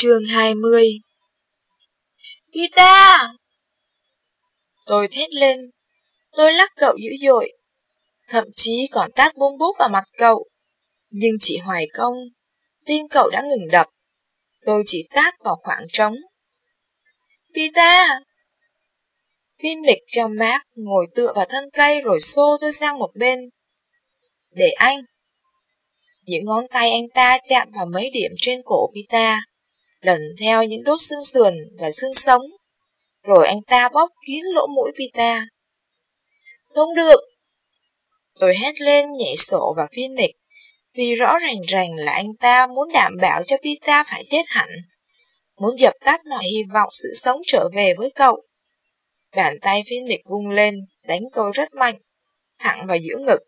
Chương 20 Vita! Tôi thét lên. Tôi lắc cậu dữ dội. Thậm chí còn tát bông bút vào mặt cậu. Nhưng chỉ hoài công, tim cậu đã ngừng đập. Tôi chỉ tát vào khoảng trống. Vita! Phoenix trong mát ngồi tựa vào thân cây rồi xô tôi sang một bên. Để anh! Những ngón tay anh ta chạm vào mấy điểm trên cổ Vita, lần theo những đốt xương sườn và xương sống. Rồi anh ta bóp kín lỗ mũi Pita. Không được! Tôi hét lên nhảy sổ vào Phoenix, vì rõ ràng ràng là anh ta muốn đảm bảo cho Pita phải chết hẳn, muốn dập tắt mọi hy vọng sự sống trở về với cậu. Bàn tay Phoenix vung lên, đánh tôi rất mạnh, thẳng vào giữa ngực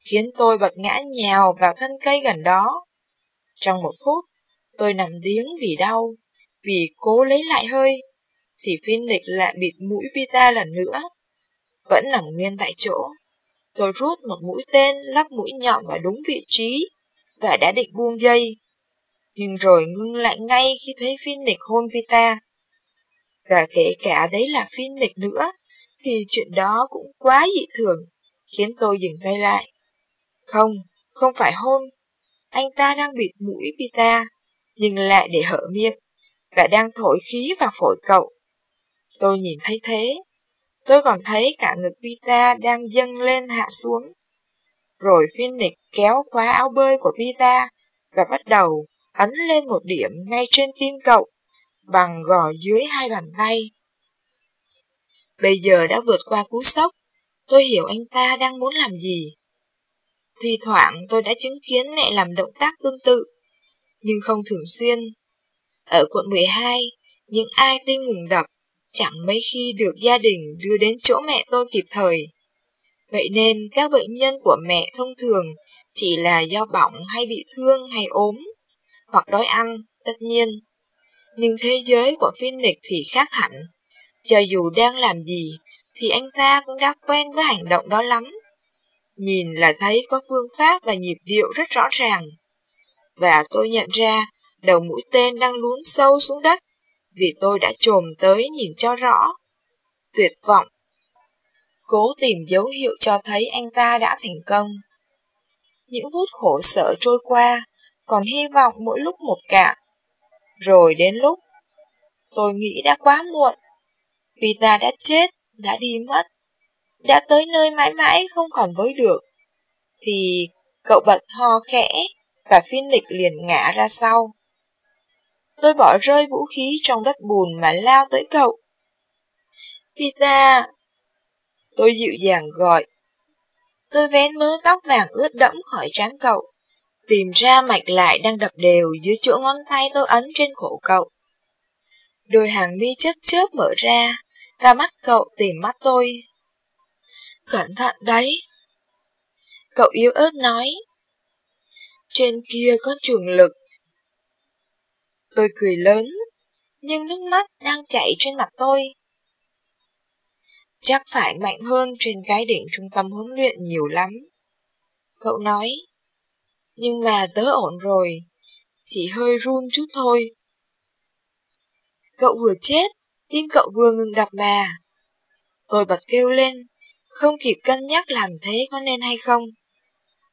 khiến tôi bật ngã nhào vào thân cây gần đó. Trong một phút, tôi nằm điếng vì đau, vì cố lấy lại hơi, thì Phoenix lại bịt mũi Vita lần nữa. Vẫn nằm nguyên tại chỗ. Tôi rút một mũi tên lắp mũi nhọn vào đúng vị trí và đã định buông dây. Nhưng rồi ngưng lại ngay khi thấy Phoenix hôn Vita. Và kể cả đấy là Phoenix nữa, thì chuyện đó cũng quá dị thường, khiến tôi dừng tay lại. Không, không phải hôn. Anh ta đang bịt mũi Pita, nhưng lại để hở miệng, và đang thổi khí vào phổi cậu. Tôi nhìn thấy thế. Tôi còn thấy cả ngực Pita đang dâng lên hạ xuống. Rồi Phoenix kéo khóa áo bơi của Pita và bắt đầu ấn lên một điểm ngay trên tim cậu bằng gò dưới hai bàn tay. Bây giờ đã vượt qua cú sốc, tôi hiểu anh ta đang muốn làm gì. thì thoảng tôi đã chứng kiến mẹ làm động tác tương tự, nhưng không thường xuyên. Ở quận 12, những ai tim ngừng đập chẳng mấy khi được gia đình đưa đến chỗ mẹ tôi kịp thời. Vậy nên các bệnh nhân của mẹ thông thường chỉ là do bỏng hay bị thương hay ốm, hoặc đói ăn, tất nhiên. Nhưng thế giới của Phoenix thì khác hẳn. Cho dù đang làm gì, thì anh ta cũng đã quen với hành động đó lắm. Nhìn là thấy có phương pháp và nhịp điệu rất rõ ràng. Và tôi nhận ra đầu mũi tên đang lún sâu xuống đất vì tôi đã trồm tới nhìn cho rõ. Tuyệt vọng. Cố tìm dấu hiệu cho thấy anh ta đã thành công. Những phút khổ sở trôi qua, còn hy vọng mỗi lúc một cạn. Rồi đến lúc, tôi nghĩ đã quá muộn, vì ta đã chết, đã đi mất đã tới nơi mãi mãi không còn với được, thì cậu bật ho khẽ và Phoenix liền ngã ra sau. Tôi bỏ rơi vũ khí trong đất bùn mà lao tới cậu. Pita! Tôi dịu dàng gọi. Tôi vén mớ tóc vàng ướt đẫm khỏi trán cậu, tìm ra mạch lại đang đập đều dưới chỗ ngón tay tôi ấn trên cổ cậu. Đôi hàng mi chớp chớp mở ra, và mắt cậu tìm mắt tôi Cẩn thận đấy. Cậu yếu ớt nói. Trên kia có trường lực. Tôi cười lớn, nhưng nước mắt đang chảy trên mặt tôi. Chắc phải mạnh hơn trên cái đỉnh trung tâm huấn luyện nhiều lắm. Cậu nói, nhưng mà tớ ổn rồi, chỉ hơi run chút thôi. Cậu vừa chết, tim cậu vừa ngừng đập mà. Tôi bật kêu lên, không kịp cân nhắc làm thế có nên hay không.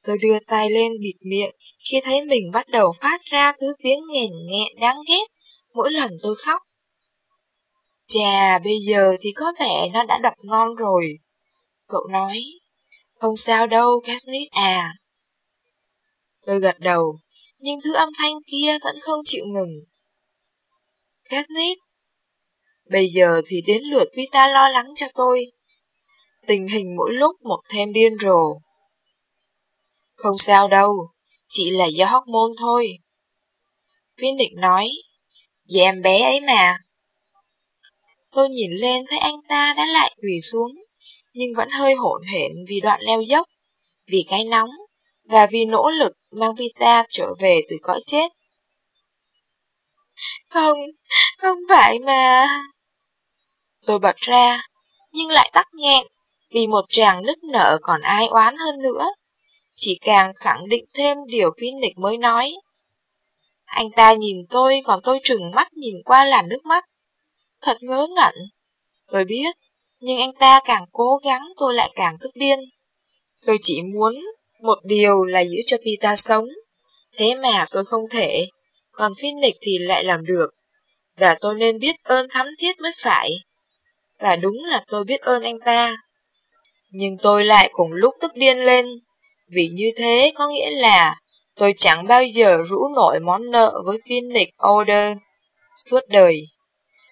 Tôi đưa tay lên bịt miệng khi thấy mình bắt đầu phát ra thứ tiếng nghèn nghẹn đáng ghét mỗi lần tôi khóc. Chà, bây giờ thì có vẻ nó đã đập ngon rồi. Cậu nói, không sao đâu, Katniss à. Tôi gật đầu, nhưng thứ âm thanh kia vẫn không chịu ngừng. Katniss, bây giờ thì đến lượt Vita lo lắng cho tôi tình hình mỗi lúc một thêm điên rồ. Không sao đâu, chỉ là do hormone thôi. Phoenix nói, vì em bé ấy mà. Tôi nhìn lên thấy anh ta đã lại quỳ xuống, nhưng vẫn hơi hổn hển vì đoạn leo dốc, vì cái nóng, và vì nỗ lực mang Vita trở về từ cõi chết. Không, không phải mà... Tôi bật ra, nhưng lại tắt nghẹn vì một chàng nức nở còn ai oán hơn nữa. Chỉ càng khẳng định thêm điều Phoenix mới nói. Anh ta nhìn tôi còn tôi trừng mắt nhìn qua làn nước mắt. Thật ngớ ngẩn. Tôi biết, nhưng anh ta càng cố gắng tôi lại càng tức điên. Tôi chỉ muốn một điều là giữ cho Pita sống. Thế mà tôi không thể, còn Phoenix thì lại làm được. Và tôi nên biết ơn thắm thiết mới phải. Và đúng là tôi biết ơn anh ta. Nhưng tôi lại cùng lúc tức điên lên, vì như thế có nghĩa là tôi chẳng bao giờ rũ nổi món nợ với Phoenix Order suốt đời.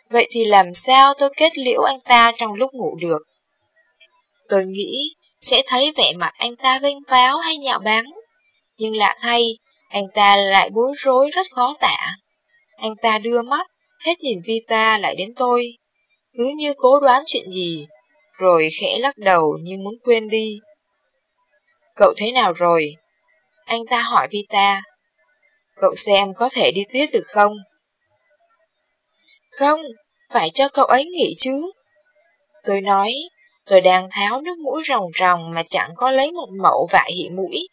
Vậy thì làm sao tôi kết liễu anh ta trong lúc ngủ được? Tôi nghĩ sẽ thấy vẻ mặt anh ta vênh váo hay nhạo báng. Nhưng lạ thay, anh ta lại bối rối rất khó tả. Anh ta đưa mắt, hết nhìn Vita lại đến tôi, cứ như cố đoán chuyện gì, rồi khẽ lắc đầu như muốn quên đi. Cậu thế nào rồi? Anh ta hỏi Vita. Cậu xem có thể đi tiếp được không? Không, phải cho cậu ấy nghỉ chứ. Tôi nói, tôi đang tháo nước mũi ròng ròng mà chẳng có lấy một mẫu vải hị mũi.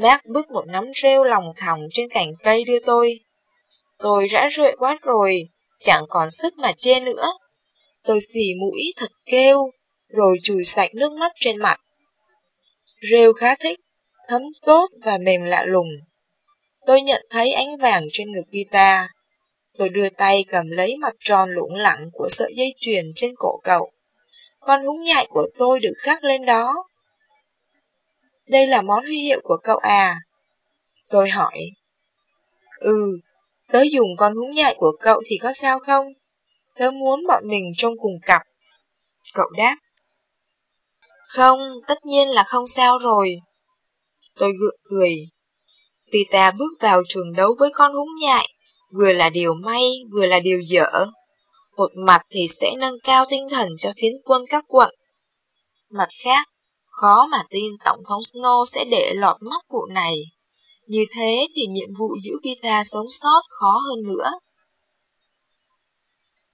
Bác bứt một nắm rêu lòng thòng trên cành cây đưa tôi. Tôi rã rượi quá rồi, chẳng còn sức mà chê nữa. Tôi xì mũi thật kêu, rồi chùi sạch nước mắt trên mặt. Rêu khá thích, thấm tốt và mềm lạ lùng. Tôi nhận thấy ánh vàng trên ngực guitar. Tôi đưa tay cầm lấy mặt tròn lủng lẳng của sợi dây chuyền trên cổ cậu. Con húng nhại của tôi được khắc lên đó. Đây là món huy hiệu của cậu à? Tôi hỏi. Ừ, tớ dùng con húng nhại của cậu thì có sao không? Tớ muốn bọn mình trông cùng cặp. Cậu đáp. Không, tất nhiên là không sao rồi. Tôi gượng cười. Pita bước vào trường đấu với con húng nhại, vừa là điều may, vừa là điều dở. Một mặt thì sẽ nâng cao tinh thần cho phiến quân các quận. Mặt khác, khó mà tin Tổng thống Snow sẽ để lọt mắt vụ này. Như thế thì nhiệm vụ giữ Pita sống sót khó hơn nữa.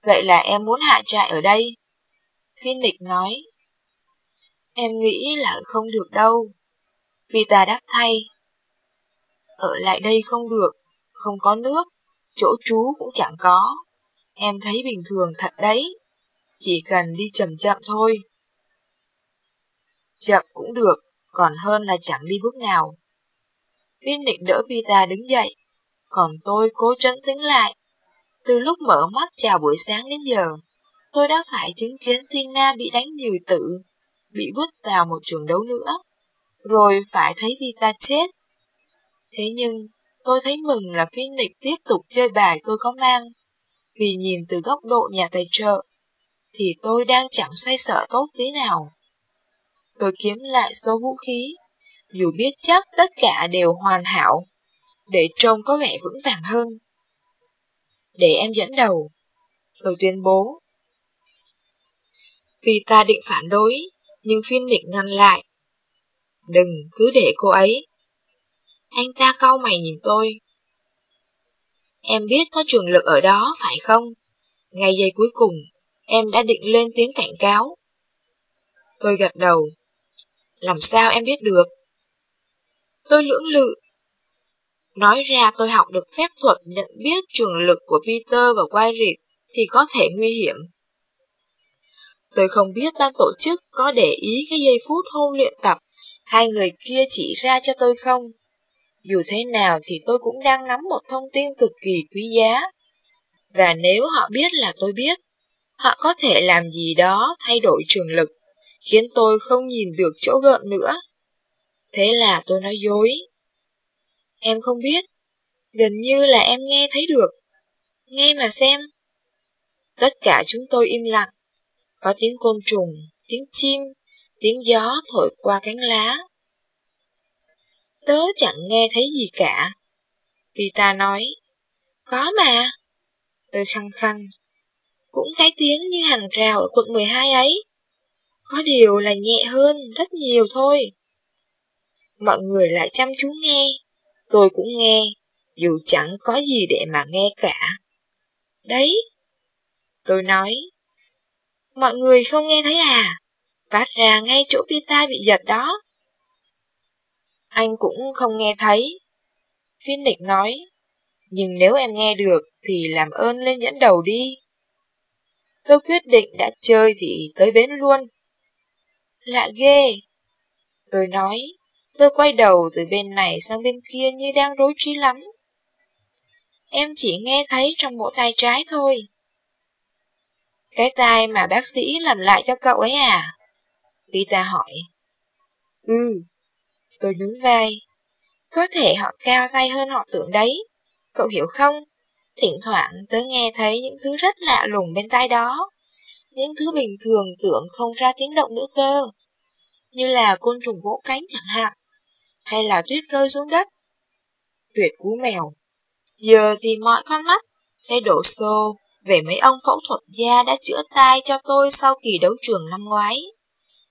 Vậy là em muốn hạ trại ở đây? Phoenix nói. Em nghĩ là không được đâu. vita đáp thay. Ở lại đây không được, không có nước, chỗ trú cũng chẳng có. Em thấy bình thường thật đấy, chỉ cần đi chậm chậm thôi. Chậm cũng được, còn hơn là chẳng đi bước nào. Viên định đỡ vita đứng dậy, còn tôi cố trấn tĩnh lại. Từ lúc mở mắt chào buổi sáng đến giờ, tôi đã phải chứng kiến Sina bị đánh nhiều tử, bị vứt vào một trường đấu nữa, rồi phải thấy Vita chết. Thế nhưng, tôi thấy mừng là Phoenix tiếp tục chơi bài tôi có mang, vì nhìn từ góc độ nhà tài trợ, thì tôi đang chẳng xoay sở tốt tí nào. Tôi kiếm lại số vũ khí, dù biết chắc tất cả đều hoàn hảo, để trông có vẻ vững vàng hơn. Để em dẫn đầu, tôi tuyên bố. Vì ta định phản đối, nhưng phiên định ngăn lại. Đừng, cứ để cô ấy. Anh ta cau mày nhìn tôi. Em biết có trường lực ở đó, phải không? Ngay giây cuối cùng, em đã định lên tiếng cảnh cáo. Tôi gật đầu. Làm sao em biết được? Tôi lưỡng lự. Nói ra tôi học được phép thuật nhận biết trường lực của Peter và Wyatt thì có thể nguy hiểm. Tôi không biết ban tổ chức có để ý cái giây phút hôn luyện tập hai người kia chỉ ra cho tôi không. Dù thế nào thì tôi cũng đang nắm một thông tin cực kỳ quý giá. Và nếu họ biết là tôi biết, họ có thể làm gì đó thay đổi trường lực, khiến tôi không nhìn được chỗ gợn nữa. Thế là tôi nói dối. Em không biết, gần như là em nghe thấy được. Nghe mà xem. Tất cả chúng tôi im lặng. Có tiếng côn trùng, tiếng chim, tiếng gió thổi qua cánh lá. Tớ chẳng nghe thấy gì cả. Pita nói, có mà. Tôi khăng khăng, cũng cái tiếng như hàng rào ở quận 12 ấy. Có điều là nhẹ hơn rất nhiều thôi. Mọi người lại chăm chú nghe, tôi cũng nghe, dù chẳng có gì để mà nghe cả. Đấy, tôi nói, mọi người không nghe thấy à? Phát ra ngay chỗ pizza bị giật đó. Anh cũng không nghe thấy. Phoenix nói, Nhưng nếu em nghe được thì làm ơn lên dẫn đầu đi. Tôi quyết định đã chơi thì tới bến luôn. Lạ ghê. Tôi nói, tôi quay đầu từ bên này sang bên kia như đang rối trí lắm. Em chỉ nghe thấy trong bộ tay trái thôi. Cái tai mà bác sĩ làm lại cho cậu ấy à? Vita hỏi. Ừ, tôi nhún vai. Có thể họ cao tay hơn họ tưởng đấy. Cậu hiểu không? Thỉnh thoảng tớ nghe thấy những thứ rất lạ lùng bên tai đó. Những thứ bình thường tưởng không ra tiếng động nữa cơ. Như là côn trùng vỗ cánh chẳng hạn. Hay là tuyết rơi xuống đất. Tuyệt cú mèo. Giờ thì mọi con mắt sẽ đổ xô về mấy ông phẫu thuật gia đã chữa tai cho tôi sau kỳ đấu trường năm ngoái.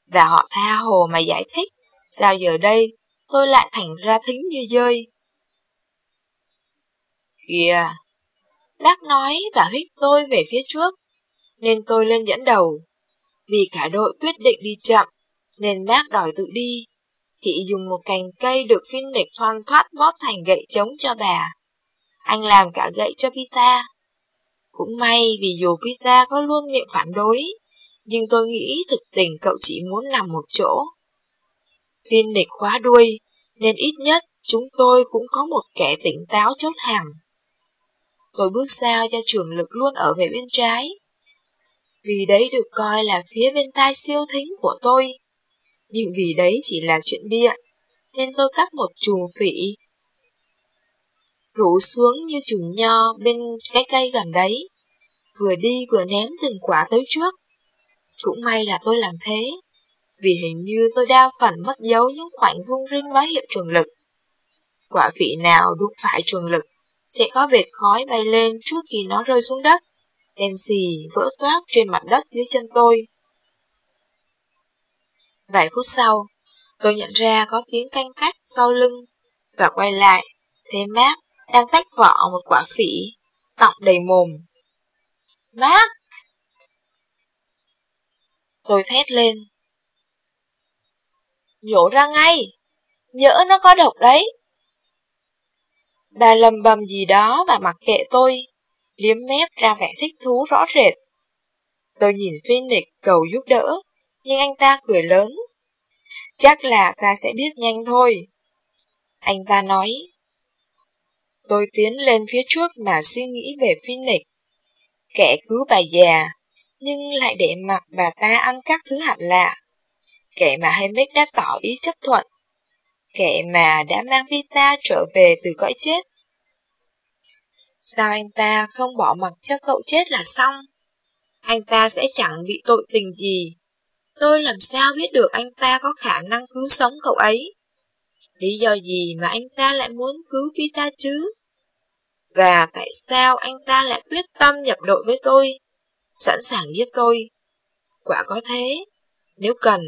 Và họ tha hồ mà giải thích, sao giờ đây tôi lại thành ra thính như dơi. Kìa, bác nói và hít tôi về phía trước, nên tôi lên dẫn đầu. Vì cả đội quyết định đi chậm, nên bác đòi tự đi. Chị dùng một cành cây được phiên địch thoăn thoát bóp thành gậy chống cho bà. Anh làm cả gậy cho Pita. Cũng may vì dù Pita có luôn miệng phản đối, nhưng tôi nghĩ thực tình cậu chỉ muốn nằm một chỗ. Viên địch khóa đuôi, nên ít nhất chúng tôi cũng có một kẻ tỉnh táo chốt hàng. Tôi bước sao cho trường lực luôn ở về bên trái. Vì đấy được coi là phía bên tai siêu thính của tôi. Nhưng vì đấy chỉ là chuyện bịa, nên tôi cắt một chùm phỉ. Rủ xuống như chùm nho bên cái cây gần đấy. Vừa đi vừa ném từng quả tới trước. Cũng may là tôi làm thế, vì hình như tôi đa phần mất dấu những khoảnh rung rinh báo hiệu trường lực. Quả vị nào đụng phải trường lực sẽ có vệt khói bay lên trước khi nó rơi xuống đất, đen xì vỡ toát trên mặt đất dưới chân tôi. Vài phút sau, tôi nhận ra có tiếng canh cách sau lưng và quay lại, thấy mát đang tách vỏ một quả phỉ, tọng đầy mồm. bác Tôi thét lên. Nhổ ra ngay! Nhỡ nó có độc đấy! Bà lầm bầm gì đó và mặc kệ tôi, liếm mép ra vẻ thích thú rõ rệt. Tôi nhìn Phoenix cầu giúp đỡ, nhưng anh ta cười lớn. Chắc là ta sẽ biết nhanh thôi. Anh ta nói. Tôi tiến lên phía trước mà suy nghĩ về Phoenix. Kẻ cứu bà già, nhưng lại để mặc bà ta ăn các thứ hạt lạ. Kẻ mà Haymick đã tỏ ý chấp thuận. Kẻ mà đã mang Vita trở về từ cõi chết. Sao anh ta không bỏ mặc cho cậu chết là xong? Anh ta sẽ chẳng bị tội tình gì. Tôi làm sao biết được anh ta có khả năng cứu sống cậu ấy? Lý do gì mà anh ta lại muốn cứu Vita chứ? Và tại sao anh ta lại quyết tâm nhập đội với tôi? Sẵn sàng giết tôi. Quả có thế, nếu cần,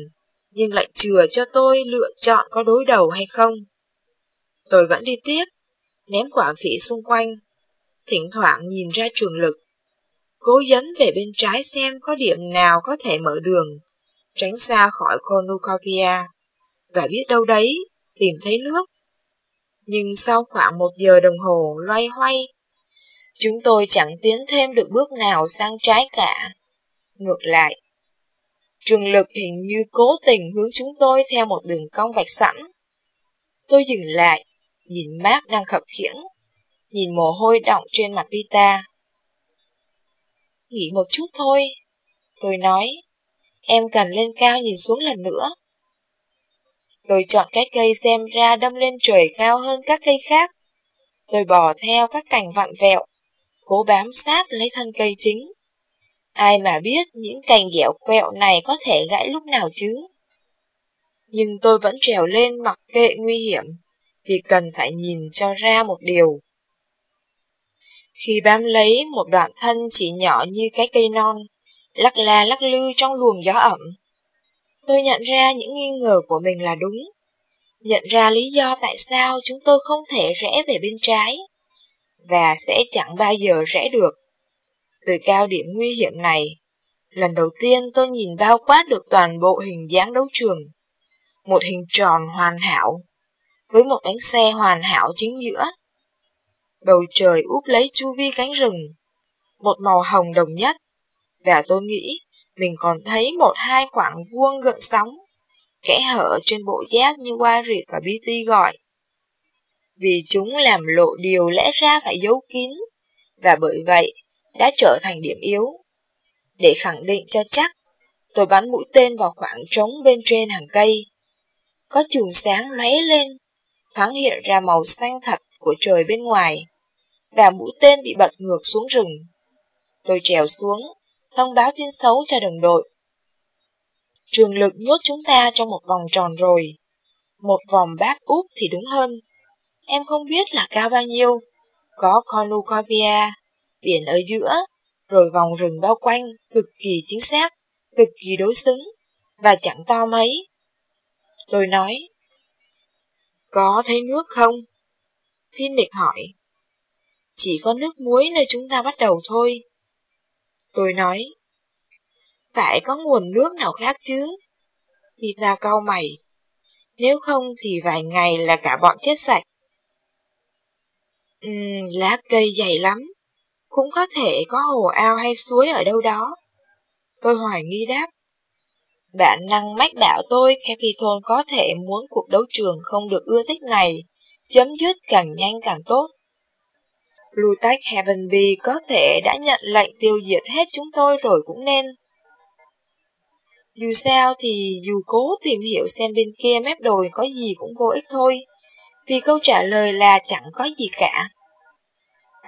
nhưng lại chừa cho tôi lựa chọn có đối đầu hay không. Tôi vẫn đi tiếp, ném quả phỉ xung quanh, thỉnh thoảng nhìn ra trường lực. Cố dấn về bên trái xem có điểm nào có thể mở đường, tránh xa khỏi Konukovia. và biết đâu đấy, tìm thấy nước. Nhưng sau khoảng một giờ đồng hồ loay hoay, chúng tôi chẳng tiến thêm được bước nào sang trái cả. Ngược lại, trường lực hình như cố tình hướng chúng tôi theo một đường cong vạch sẵn. Tôi dừng lại, nhìn mát đang khập khiễng, nhìn mồ hôi đọng trên mặt Pita. Nghỉ một chút thôi, tôi nói, em cần lên cao nhìn xuống lần nữa. Tôi chọn cái cây xem ra đâm lên trời cao hơn các cây khác. Tôi bò theo các cành vặn vẹo, cố bám sát lấy thân cây chính. Ai mà biết những cành dẻo quẹo này có thể gãy lúc nào chứ? Nhưng tôi vẫn trèo lên mặc kệ nguy hiểm, vì cần phải nhìn cho ra một điều. Khi bám lấy một đoạn thân chỉ nhỏ như cái cây non, lắc la lắc lư trong luồng gió ẩm, tôi nhận ra những nghi ngờ của mình là đúng. Nhận ra lý do tại sao chúng tôi không thể rẽ về bên trái, và sẽ chẳng bao giờ rẽ được. Từ cao điểm nguy hiểm này, lần đầu tiên tôi nhìn bao quát được toàn bộ hình dáng đấu trường. Một hình tròn hoàn hảo, với một bánh xe hoàn hảo chính giữa. Bầu trời úp lấy chu vi cánh rừng, một màu hồng đồng nhất, và tôi nghĩ mình còn thấy một hai khoảng vuông gợn sóng, kẽ hở trên bộ giáp như Warwick và Beatty gọi. Vì chúng làm lộ điều lẽ ra phải giấu kín, và bởi vậy đã trở thành điểm yếu. Để khẳng định cho chắc, tôi bắn mũi tên vào khoảng trống bên trên hàng cây. Có chùm sáng lóe lên, thoáng hiện ra màu xanh thật của trời bên ngoài, và mũi tên bị bật ngược xuống rừng. Tôi trèo xuống, thông báo tin xấu cho đồng đội. Trường lực nhốt chúng ta trong một vòng tròn rồi. Một vòng bát úp thì đúng hơn. Em không biết là cao bao nhiêu. Có Cornucopia, biển ở giữa, rồi vòng rừng bao quanh, cực kỳ chính xác, cực kỳ đối xứng, và chẳng to mấy. Tôi nói, có thấy nước không? Phoenix hỏi, chỉ có nước muối nơi chúng ta bắt đầu thôi. Tôi nói, phải có nguồn nước nào khác chứ? Peter cau mày, nếu không thì vài ngày là cả bọn chết sạch. Uhm, lá cây dày lắm, cũng có thể có hồ ao hay suối ở đâu đó. Tôi hoài nghi đáp. Bạn năng mách bảo tôi Capitol có thể muốn cuộc đấu trường không được ưa thích này, chấm dứt càng nhanh càng tốt. Lutech Heavenby có thể đã nhận lệnh tiêu diệt hết chúng tôi rồi cũng nên. Dù sao thì dù cố tìm hiểu xem bên kia mép đồi có gì cũng vô ích thôi, vì câu trả lời là chẳng có gì cả.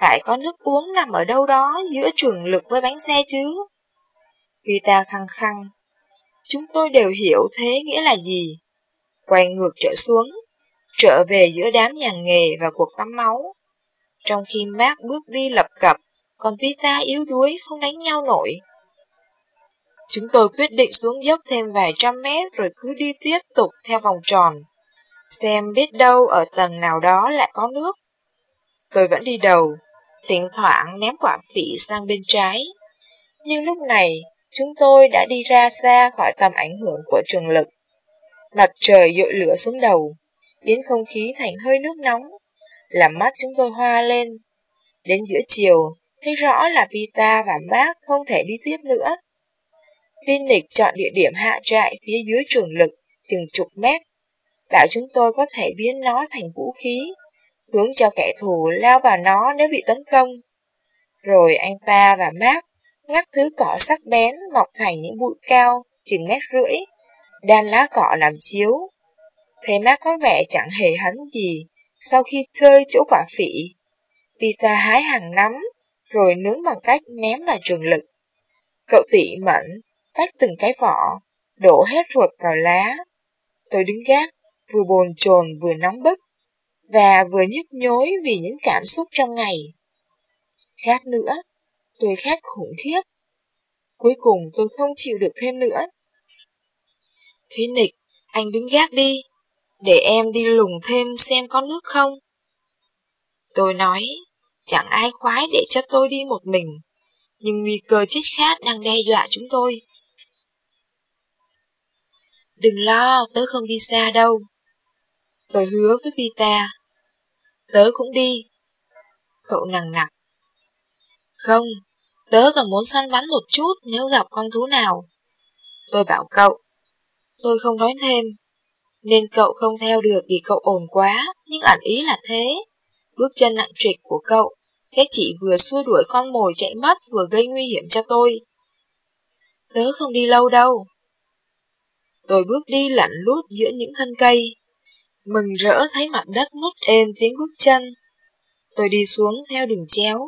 Phải có nước uống nằm ở đâu đó giữa trường lực với bánh xe chứ. Vita khăng khăng. Chúng tôi đều hiểu thế nghĩa là gì. Quay ngược trở xuống, trở về giữa đám nhà nghề và cuộc tắm máu. Trong khi Mark bước đi lập cập, còn Vita yếu đuối không đánh nhau nổi. Chúng tôi quyết định xuống dốc thêm vài trăm mét rồi cứ đi tiếp tục theo vòng tròn. Xem biết đâu ở tầng nào đó lại có nước. Tôi vẫn đi đầu, thỉnh thoảng ném quả phỉ sang bên trái. Nhưng lúc này, chúng tôi đã đi ra xa khỏi tầm ảnh hưởng của trường lực. Mặt trời dội lửa xuống đầu, biến không khí thành hơi nước nóng, làm mắt chúng tôi hoa lên. Đến giữa chiều, thấy rõ là Pita và Mark không thể đi tiếp nữa. Vinnick chọn địa điểm hạ trại phía dưới trường lực, chừng chục mét, bảo chúng tôi có thể biến nó thành vũ khí hướng cho kẻ thù lao vào nó nếu bị tấn công. Rồi anh ta và Mark ngắt thứ cỏ sắc bén mọc thành những bụi cao, chừng mét rưỡi, đan lá cỏ làm chiếu. Thấy Mark có vẻ chẳng hề hấn gì sau khi chơi chỗ quả phỉ. Pita hái hàng nắm, rồi nướng bằng cách ném vào trường lực. Cậu tỉ mẫn, tách từng cái vỏ, đổ hết ruột vào lá. Tôi đứng gác, vừa bồn chồn vừa nóng bức và vừa nhức nhối vì những cảm xúc trong ngày. Khát nữa, tôi khát khủng khiếp. Cuối cùng tôi không chịu được thêm nữa. Phoenix, anh đứng gác đi, để em đi lùng thêm xem có nước không. Tôi nói, chẳng ai khoái để cho tôi đi một mình, nhưng nguy cơ chết khát đang đe dọa chúng tôi. Đừng lo, tớ không đi xa đâu. Tôi hứa với Vita. Tớ cũng đi. Cậu nặng nặng. Không, tớ còn muốn săn bắn một chút nếu gặp con thú nào. Tôi bảo cậu. Tôi không nói thêm, nên cậu không theo được vì cậu ồn quá, nhưng ẩn ý là thế. Bước chân nặng trịch của cậu sẽ chỉ vừa xua đuổi con mồi chạy mất vừa gây nguy hiểm cho tôi. Tớ không đi lâu đâu. Tôi bước đi lạnh lút giữa những thân cây, mừng rỡ thấy mặt đất mút êm tiếng bước chân. Tôi đi xuống theo đường chéo,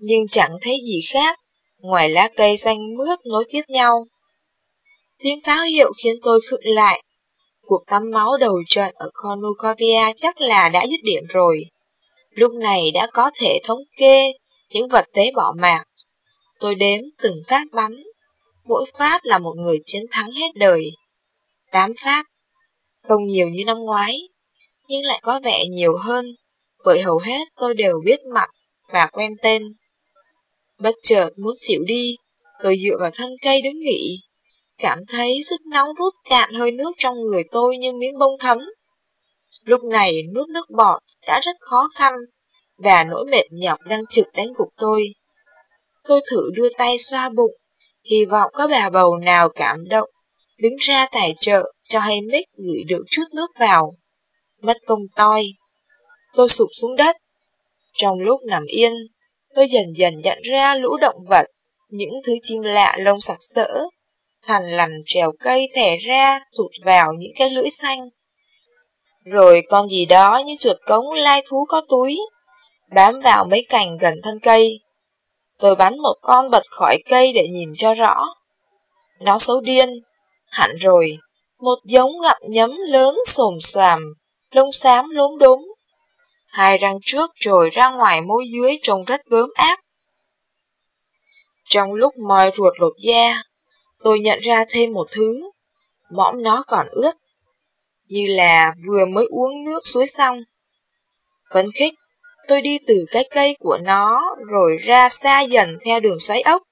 nhưng chẳng thấy gì khác, ngoài lá cây xanh mướt nối tiếp nhau. Tiếng pháo hiệu khiến tôi khựng lại. Cuộc tắm máu đầu trận ở Cornucopia chắc là đã dứt điểm rồi. Lúc này đã có thể thống kê những vật tế bỏ mạng. Tôi đếm từng phát bắn, mỗi phát là một người chiến thắng hết đời. Tám phát, không nhiều như năm ngoái, nhưng lại có vẻ nhiều hơn, bởi hầu hết tôi đều biết mặt và quen tên. Bất chợt muốn xỉu đi, tôi dựa vào thân cây đứng nghỉ, cảm thấy sức nóng rút cạn hơi nước trong người tôi như miếng bông thấm. Lúc này nuốt nước bọt đã rất khó khăn, và nỗi mệt nhọc đang trực đánh gục tôi. Tôi thử đưa tay xoa bụng, hy vọng có bà bầu nào cảm động, đứng ra tài trợ cho hay mít gửi được chút nước vào. Mất công toi. Tôi sụp xuống đất. Trong lúc nằm yên, tôi dần dần nhận ra lũ động vật, những thứ chim lạ lông sặc sỡ, thằn lằn trèo cây thẻ ra, thụt vào những cái lưỡi xanh. Rồi con gì đó như chuột cống lai thú có túi, bám vào mấy cành gần thân cây. Tôi bắn một con bật khỏi cây để nhìn cho rõ. Nó xấu điên, hẳn rồi, một giống gặm nhấm lớn xồm xoàm, lông xám lốm đốm. Hai răng trước rồi ra ngoài môi dưới trông rất gớm ác. Trong lúc moi ruột lột da, tôi nhận ra thêm một thứ, mõm nó còn ướt, như là vừa mới uống nước suối xong. Phấn khích, tôi đi từ cái cây của nó rồi ra xa dần theo đường xoáy ốc.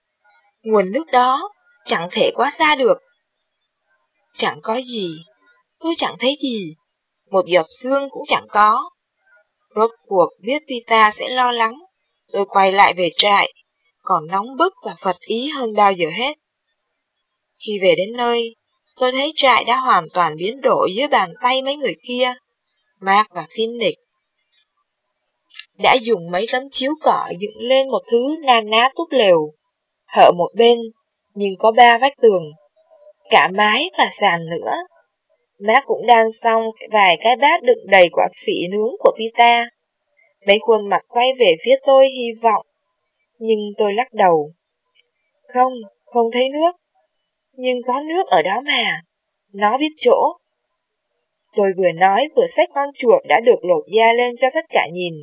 Nguồn nước đó chẳng thể quá xa được. Chẳng có gì, tôi chẳng thấy gì, một giọt xương cũng chẳng có. Rốt cuộc biết Tita sẽ lo lắng, tôi quay lại về trại, còn nóng bức và phật ý hơn bao giờ hết. Khi về đến nơi, tôi thấy trại đã hoàn toàn biến đổi dưới bàn tay mấy người kia, Mark và Phoenix. Đã dùng mấy tấm chiếu cọ dựng lên một thứ na ná túp lều, hở một bên, nhưng có ba vách tường, cả mái và sàn nữa. Mark cũng đan xong vài cái bát đựng đầy quả phỉ nướng của Pita. Mấy khuôn mặt quay về phía tôi hy vọng, nhưng tôi lắc đầu. Không, không thấy nước. Nhưng có nước ở đó mà, nó biết chỗ. Tôi vừa nói vừa xách con chuột đã được lột da lên cho tất cả nhìn.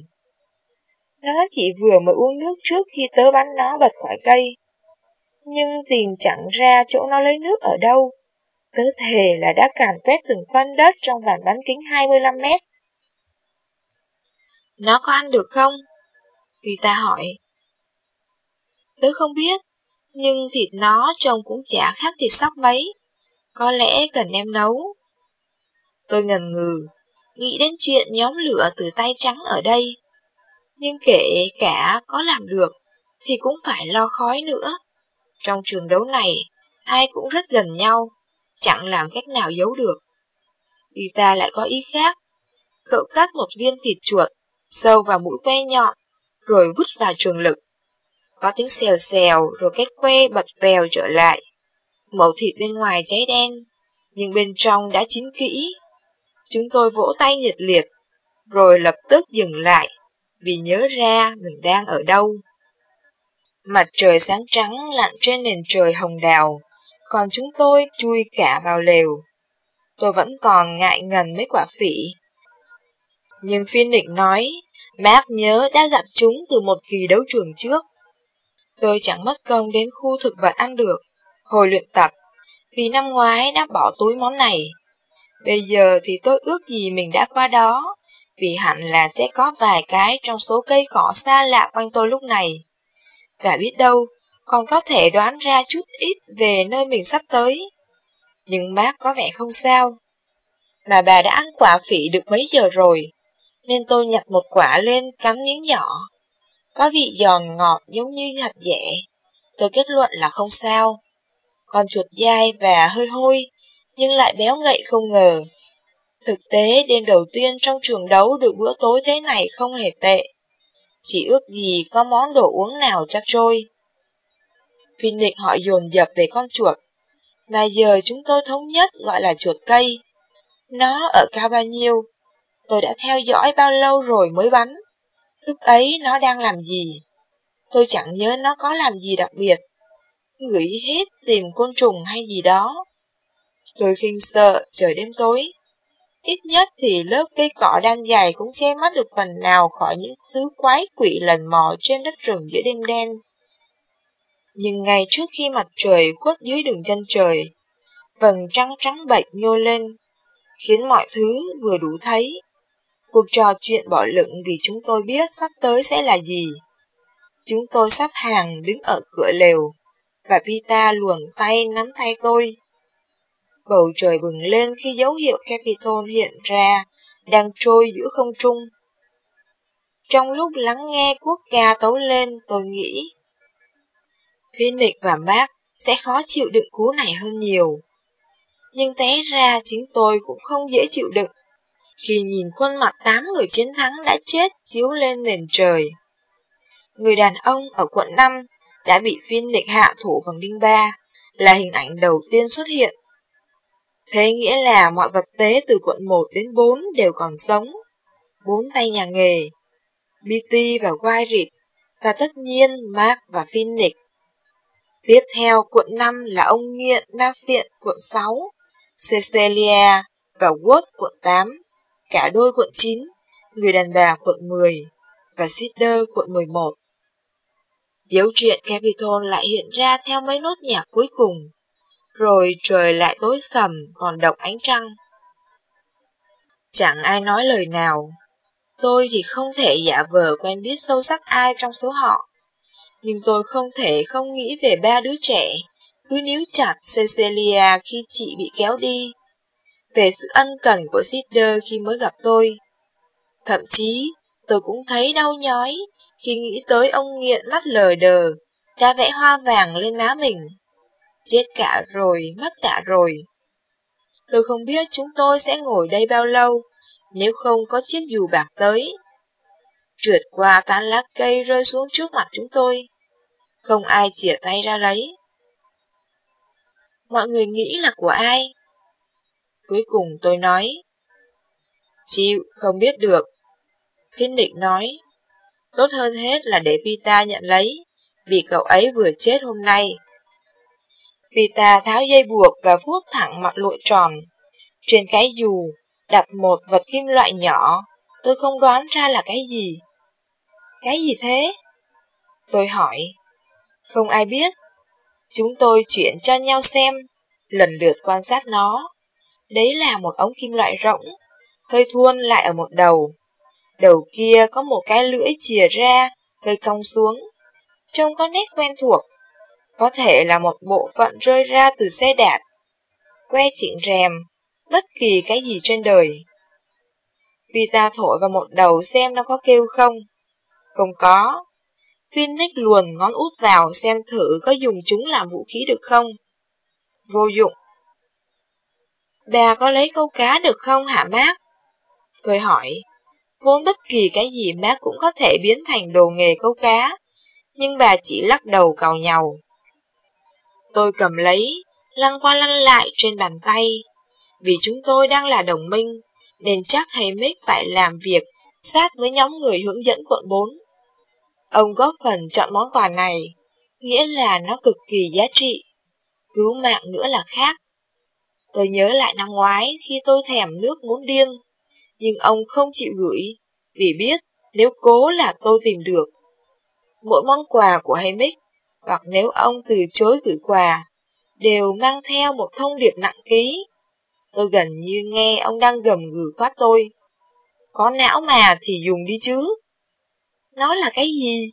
Nó chỉ vừa mới uống nước trước khi tớ bắn nó bật khỏi cây. Nhưng tìm chẳng ra chỗ nó lấy nước ở đâu. Tớ thề là đã càn quét từng phân đất trong vòng bán kính 25 mét. Nó có ăn được không? Vì ta hỏi. Tớ không biết, nhưng thịt nó trông cũng chả khác thịt sóc mấy. Có lẽ cần em nấu. Tôi ngần ngừ, nghĩ đến chuyện nhóm lửa từ tay trắng ở đây. Nhưng kể cả có làm được, thì cũng phải lo khói nữa. Trong trường đấu này, ai cũng rất gần nhau, chẳng làm cách nào giấu được. Y ta lại có ý khác. Cậu cắt một viên thịt chuột, sâu vào mũi que nhọn, rồi vứt vào trường lực. Có tiếng xèo xèo, rồi cái que bật vèo trở lại. Mẫu thịt bên ngoài cháy đen, nhưng bên trong đã chín kỹ. Chúng tôi vỗ tay nhiệt liệt, rồi lập tức dừng lại, vì nhớ ra mình đang ở đâu. Mặt trời sáng trắng lặn trên nền trời hồng đào, còn chúng tôi chui cả vào lều. Tôi vẫn còn ngại ngần mấy quả phỉ. Nhưng phiên định nói, Mark nhớ đã gặp chúng từ một kỳ đấu trường trước. Tôi chẳng mất công đến khu thực vật ăn được, hồi luyện tập, vì năm ngoái đã bỏ túi món này. Bây giờ thì tôi ước gì mình đã qua đó, vì hẳn là sẽ có vài cái trong số cây cỏ xa lạ quanh tôi lúc này. Và biết đâu, còn có thể đoán ra chút ít về nơi mình sắp tới. Nhưng bác có vẻ không sao. Mà bà đã ăn quả phỉ được mấy giờ rồi, nên tôi nhặt một quả lên cắn miếng nhỏ. Có vị giòn ngọt giống như hạt dẻ. Tôi kết luận là không sao. Con chuột dai và hơi hôi, nhưng lại béo ngậy không ngờ. Thực tế, đêm đầu tiên trong trường đấu được bữa tối thế này không hề tệ. Chỉ ước gì có món đồ uống nào chắc trôi. Phoenix họ dồn dập về con chuột, mà giờ chúng tôi thống nhất gọi là chuột cây. Nó ở cao bao nhiêu? Tôi đã theo dõi bao lâu rồi mới bắn. Lúc ấy nó đang làm gì? Tôi chẳng nhớ nó có làm gì đặc biệt. Ngửi hết tìm côn trùng hay gì đó. Tôi khinh sợ trời đêm tối. Ít nhất thì lớp cây cỏ đang dày cũng che mắt được phần nào khỏi những thứ quái quỷ lần mò trên đất rừng giữa đêm đen. Nhưng ngay trước khi mặt trời khuất dưới đường chân trời, vầng trăng trắng bệch nhô lên, khiến mọi thứ vừa đủ thấy. Cuộc trò chuyện bỏ lựng vì chúng tôi biết sắp tới sẽ là gì. Chúng tôi sắp hàng đứng ở cửa lều, và Pita luồn tay nắm tay tôi. Bầu trời bừng lên khi dấu hiệu Capitol hiện ra, đang trôi giữa không trung. Trong lúc lắng nghe quốc ca tấu lên, tôi nghĩ Phoenix và Mark sẽ khó chịu đựng cú này hơn nhiều. Nhưng té ra chính tôi cũng không dễ chịu đựng khi nhìn khuôn mặt tám người chiến thắng đã chết chiếu lên nền trời. Người đàn ông ở quận 5 đã bị phiên địch hạ thủ bằng đinh ba là hình ảnh đầu tiên xuất hiện. Thế nghĩa là mọi vật tế từ quận 1 đến 4 đều còn sống. Bốn tay nhà nghề, BT và Wyrit, và tất nhiên Mark và Phoenix. Tiếp theo quận 5 là ông nghiện ma phiện quận 6, Cecilia và Wood quận 8, cả đôi quận 9, người đàn bà quận 10 và Sitter quận 11. Dấu truyện Capitol lại hiện ra theo mấy nốt nhạc cuối cùng, rồi trời lại tối sầm còn độc ánh trăng. Chẳng ai nói lời nào, tôi thì không thể giả vờ quen biết sâu sắc ai trong số họ, nhưng tôi không thể không nghĩ về ba đứa trẻ, cứ níu chặt Cecilia khi chị bị kéo đi, về sự ân cần của Sider khi mới gặp tôi. Thậm chí, tôi cũng thấy đau nhói khi nghĩ tới ông nghiện mắt lờ đờ, đã vẽ hoa vàng lên má mình. Chết cả rồi, mất cả rồi. Tôi không biết chúng tôi sẽ ngồi đây bao lâu, nếu không có chiếc dù bạc tới. Trượt qua tán lá cây rơi xuống trước mặt chúng tôi. Không ai chìa tay ra lấy. Mọi người nghĩ là của ai? Cuối cùng tôi nói. Chịu, không biết được. Kinh định nói. Tốt hơn hết là để Pita nhận lấy, vì cậu ấy vừa chết hôm nay. Pita tháo dây buộc và vuốt thẳng mặt lụa tròn. Trên cái dù, đặt một vật kim loại nhỏ, tôi không đoán ra là cái gì. Cái gì thế? Tôi hỏi. Không ai biết. Chúng tôi chuyển cho nhau xem, lần lượt quan sát nó. Đấy là một ống kim loại rỗng, hơi thuôn lại ở một đầu. Đầu kia có một cái lưỡi chìa ra, hơi cong xuống. Trông có nét quen thuộc. Có thể là một bộ phận rơi ra từ xe đạp. Que chỉnh rèm, bất kỳ cái gì trên đời. Vì ta thổi vào một đầu xem nó có kêu không. Không có. Phoenix luồn ngón út vào xem thử có dùng chúng làm vũ khí được không. Vô dụng. Bà có lấy câu cá được không hả mát? Tôi hỏi. Vốn bất kỳ cái gì mát cũng có thể biến thành đồ nghề câu cá, nhưng bà chỉ lắc đầu cào nhau. Tôi cầm lấy, lăn qua lăn lại trên bàn tay. Vì chúng tôi đang là đồng minh, nên chắc Haymick phải làm việc sát với nhóm người hướng dẫn quận 4. Ông góp phần chọn món quà này, nghĩa là nó cực kỳ giá trị. Cứu mạng nữa là khác. Tôi nhớ lại năm ngoái khi tôi thèm nước muốn điên, nhưng ông không chịu gửi, vì biết nếu cố là tôi tìm được. Mỗi món quà của Haymick, hoặc nếu ông từ chối gửi quà, đều mang theo một thông điệp nặng ký. Tôi gần như nghe ông đang gầm gừ quát tôi. Có não mà thì dùng đi chứ. Nó là cái gì?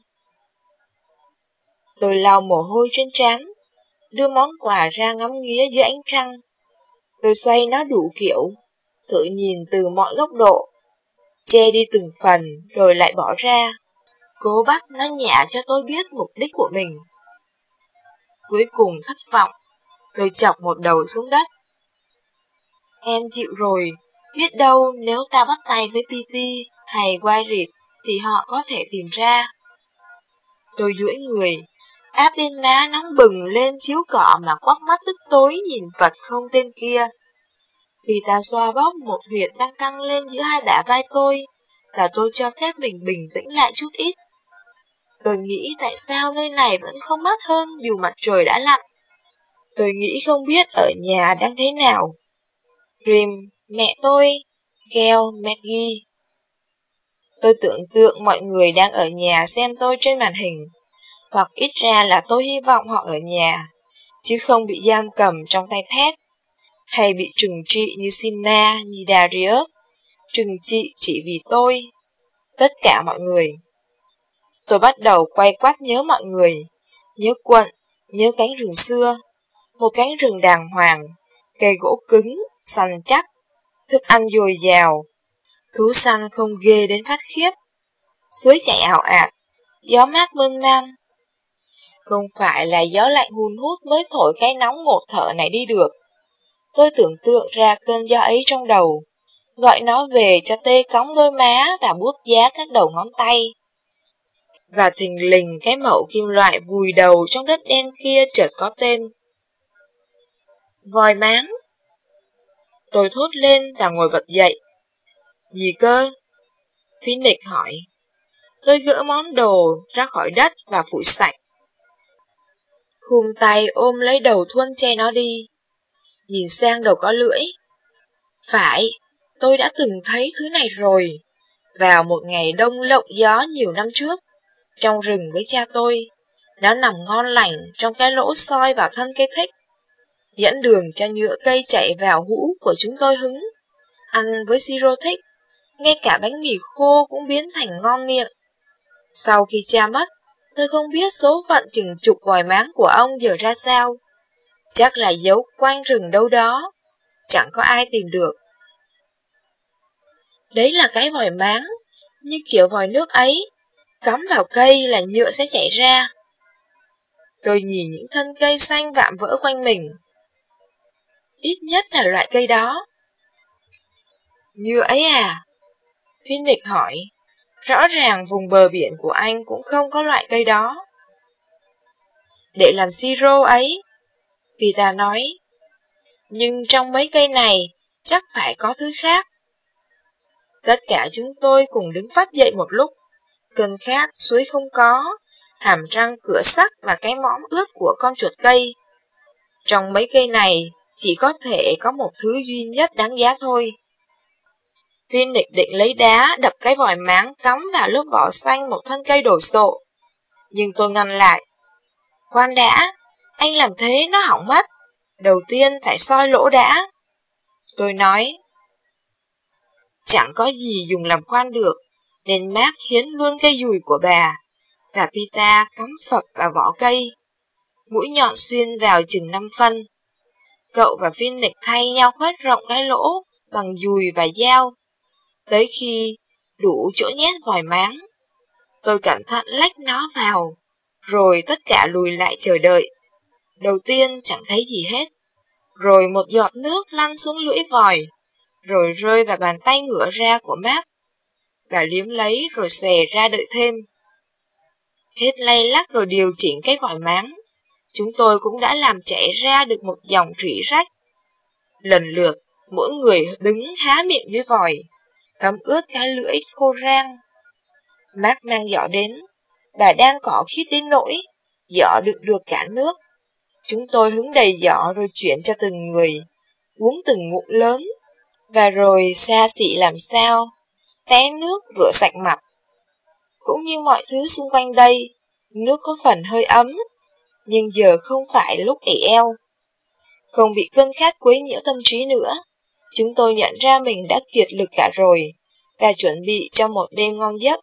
Tôi lau mồ hôi trên trán, đưa món quà ra ngắm nghía dưới ánh trăng. Tôi xoay nó đủ kiểu, thử nhìn từ mọi góc độ, che đi từng phần rồi lại bỏ ra. Cố bắt nó nhả cho tôi biết mục đích của mình. Cuối cùng thất vọng, tôi chọc một đầu xuống đất. Em chịu rồi, biết đâu nếu ta bắt tay với PT hay Wyatt thì họ có thể tìm ra. Tôi duỗi người, áp bên má nóng bừng lên chiếu cọ mà quắc mắt tức tối nhìn vật không tên kia. Vì ta xoa bóp một huyệt đang căng lên giữa hai bả vai tôi, và tôi cho phép mình bình tĩnh lại chút ít. Tôi nghĩ tại sao nơi này vẫn không mát hơn dù mặt trời đã lặn. Tôi nghĩ không biết ở nhà đang thế nào. Rim, mẹ tôi, Gail, Maggie. Tôi tưởng tượng mọi người đang ở nhà xem tôi trên màn hình, hoặc ít ra là tôi hy vọng họ ở nhà, chứ không bị giam cầm trong tay thét, hay bị trừng trị như Sina, như Darius, trừng trị chỉ vì tôi, tất cả mọi người. Tôi bắt đầu quay quát nhớ mọi người, nhớ quận, nhớ cánh rừng xưa, một cánh rừng đàng hoàng, cây gỗ cứng, săn chắc, thức ăn dồi dào, thú săn không ghê đến phát khiếp. suối chảy ảo ạt, gió mát mơn man. Không phải là gió lạnh hun hút mới thổi cái nóng ngột thở này đi được. Tôi tưởng tượng ra cơn gió ấy trong đầu, gọi nó về cho tê cóng đôi má và buốt giá các đầu ngón tay. Và thình lình cái mẫu kim loại vùi đầu trong đất đen kia chợt có tên. Vòi máng. Tôi thốt lên và ngồi bật dậy. Gì cơ? Phoenix hỏi. Tôi gỡ món đồ ra khỏi đất và phủi sạch. Khum tay ôm lấy đầu thuân che nó đi. Nhìn sang đầu có lưỡi. Phải, tôi đã từng thấy thứ này rồi. Vào một ngày đông lộng gió nhiều năm trước, trong rừng với cha tôi, nó nằm ngon lành trong cái lỗ soi vào thân cây thích. Dẫn đường cho nhựa cây chạy vào hũ của chúng tôi hứng. Ăn với siro thích, ngay cả bánh mì khô cũng biến thành ngon miệng. Sau khi cha mất, tôi không biết số phận chừng chục vòi máng của ông giờ ra sao. Chắc là giấu quanh rừng đâu đó, chẳng có ai tìm được. Đấy là cái vòi máng, như kiểu vòi nước ấy, cắm vào cây là nhựa sẽ chảy ra. Tôi nhìn những thân cây xanh vạm vỡ quanh mình. Ít nhất là loại cây đó. Như ấy à? Phoenix hỏi. Rõ ràng vùng bờ biển của anh cũng không có loại cây đó. Để làm siro ấy, Pita nói. Nhưng trong mấy cây này, chắc phải có thứ khác. Tất cả chúng tôi cùng đứng phát dậy một lúc. Cơn khát, suối không có, hàm răng cửa sắt và cái mõm ướt của con chuột cây. Trong mấy cây này, chỉ có thể có một thứ duy nhất đáng giá thôi. Phoenix định định lấy đá đập cái vòi máng cắm vào lớp vỏ xanh một thân cây đổ sộ. Nhưng tôi ngăn lại. Khoan đã, anh làm thế nó hỏng mất. Đầu tiên phải soi lỗ đã. Tôi nói, chẳng có gì dùng làm khoan được, nên Mark hiến luôn cây dùi của bà, và Pita cắm phập vào vỏ cây. Mũi nhọn xuyên vào chừng 5 phân. Cậu và Phoenix thay nhau khoét rộng cái lỗ bằng dùi và dao tới khi đủ chỗ nhét vòi máng. Tôi cẩn thận lách nó vào, rồi tất cả lùi lại chờ đợi. Đầu tiên chẳng thấy gì hết, rồi một giọt nước lăn xuống lưỡi vòi, rồi rơi vào bàn tay ngửa ra của bác Và liếm lấy rồi xòe ra đợi thêm. Hết lay lắc rồi điều chỉnh cái vòi máng. Chúng tôi cũng đã làm chảy ra được một dòng rỉ rách. Lần lượt, mỗi người đứng há miệng dưới vòi thấm ướt cái lưỡi khô rang. Mark mang giỏ đến, bà đang cỏ khít đến nỗi, giỏ được được cả nước. Chúng tôi hứng đầy giỏ rồi chuyển cho từng người, uống từng ngụm lớn, và rồi xa xỉ làm sao, té nước rửa sạch mặt. Cũng như mọi thứ xung quanh đây, nước có phần hơi ấm, nhưng giờ không phải lúc ỉ eo. Không bị cơn khát quấy nhiễu tâm trí nữa, Chúng tôi nhận ra mình đã kiệt lực cả rồi và chuẩn bị cho một đêm ngon giấc.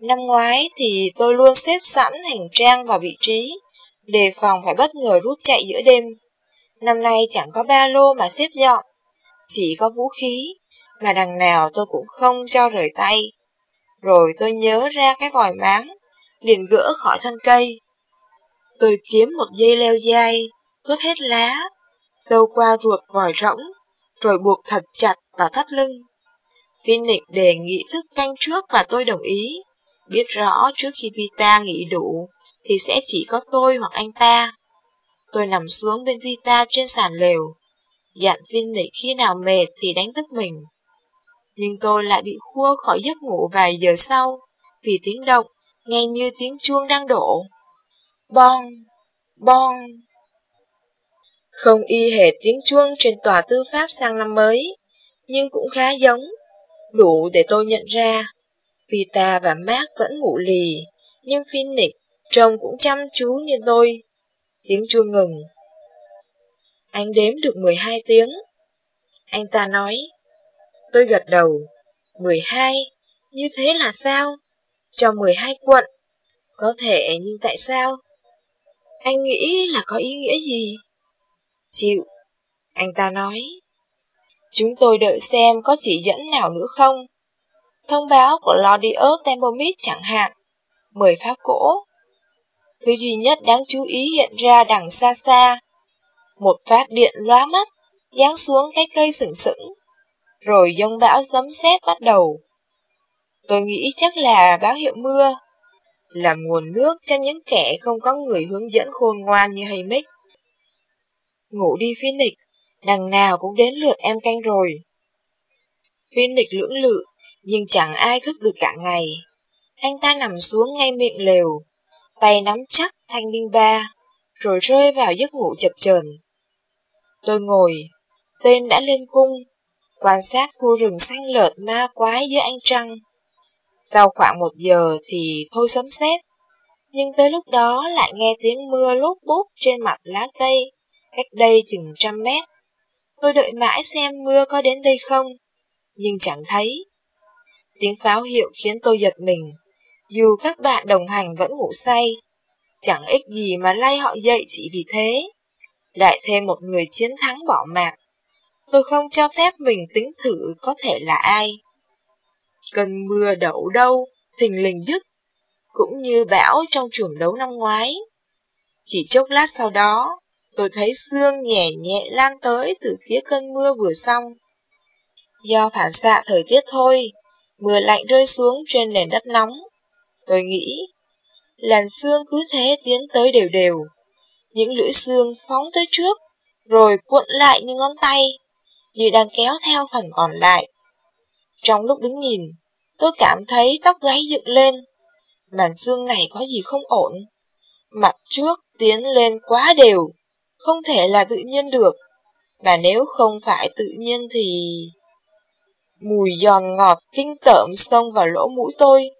Năm ngoái thì tôi luôn xếp sẵn hành trang vào vị trí, đề phòng phải bất ngờ rút chạy giữa đêm. Năm nay chẳng có ba lô mà xếp dọn, chỉ có vũ khí, mà đằng nào tôi cũng không cho rời tay. Rồi tôi nhớ ra cái vòi máng, liền gỡ khỏi thân cây. Tôi kiếm một dây leo dai, rút hết lá, sâu qua ruột vòi rỗng, rồi buộc thật chặt vào thắt lưng. Phoenix đề nghị thức canh trước và tôi đồng ý. Biết rõ trước khi Vita nghỉ đủ, thì sẽ chỉ có tôi hoặc anh ta. Tôi nằm xuống bên Vita trên sàn lều, dặn Phoenix khi nào mệt thì đánh thức mình. Nhưng tôi lại bị khua khỏi giấc ngủ vài giờ sau, vì tiếng động, nghe như tiếng chuông đang đổ. Bong, bong, không y hệt tiếng chuông trên tòa tư pháp sang năm mới, nhưng cũng khá giống, đủ để tôi nhận ra. Vita và Mark vẫn ngủ lì, nhưng Phoenix trông cũng chăm chú như tôi. Tiếng chuông ngừng. Anh đếm được 12 tiếng. Anh ta nói. Tôi gật đầu. 12? Như thế là sao? Cho 12 quận. Có thể nhưng tại sao? Anh nghĩ là có ý nghĩa gì? Chịu, anh ta nói. Chúng tôi đợi xem có chỉ dẫn nào nữa không. Thông báo của Lordius Templemid chẳng hạn, mời pháp cổ. Thứ duy nhất đáng chú ý hiện ra đằng xa xa. Một phát điện lóa mắt, giáng xuống cái cây sừng sững, rồi dông bão giấm sét bắt đầu. Tôi nghĩ chắc là báo hiệu mưa, là nguồn nước cho những kẻ không có người hướng dẫn khôn ngoan như Haymick. Ngủ đi Phoenix, đằng nào cũng đến lượt em canh rồi. Phoenix lưỡng lự, nhưng chẳng ai thức được cả ngày. Anh ta nằm xuống ngay miệng lều, tay nắm chắc thanh đinh ba, rồi rơi vào giấc ngủ chập chờn. Tôi ngồi, tên đã lên cung, quan sát khu rừng xanh lợt ma quái dưới ánh trăng. Sau khoảng một giờ thì thôi sấm sét, nhưng tới lúc đó lại nghe tiếng mưa lốt bút trên mặt lá cây, cách đây chừng trăm mét. Tôi đợi mãi xem mưa có đến đây không, nhưng chẳng thấy. Tiếng pháo hiệu khiến tôi giật mình, dù các bạn đồng hành vẫn ngủ say. Chẳng ích gì mà lay họ dậy chỉ vì thế. Lại thêm một người chiến thắng bỏ mạng. Tôi không cho phép mình tính thử có thể là ai. Cơn mưa đậu đâu, thình lình dứt, cũng như bão trong trường đấu năm ngoái. Chỉ chốc lát sau đó, tôi thấy sương nhẹ nhẹ lan tới từ phía cơn mưa vừa xong. Do phản xạ thời tiết thôi, mưa lạnh rơi xuống trên nền đất nóng. Tôi nghĩ, làn sương cứ thế tiến tới đều đều. Những lưỡi sương phóng tới trước, rồi cuộn lại như ngón tay, như đang kéo theo phần còn lại. Trong lúc đứng nhìn, tôi cảm thấy tóc gáy dựng lên. Màn xương này có gì không ổn. Mặt trước tiến lên quá đều, không thể là tự nhiên được. Và nếu không phải tự nhiên thì... Mùi giòn ngọt kinh tởm xông vào lỗ mũi tôi,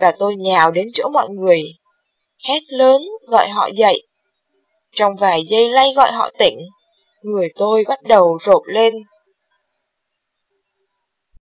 và tôi nhào đến chỗ mọi người. Hét lớn gọi họ dậy. Trong vài giây lay gọi họ tỉnh, người tôi bắt đầu rộp lên.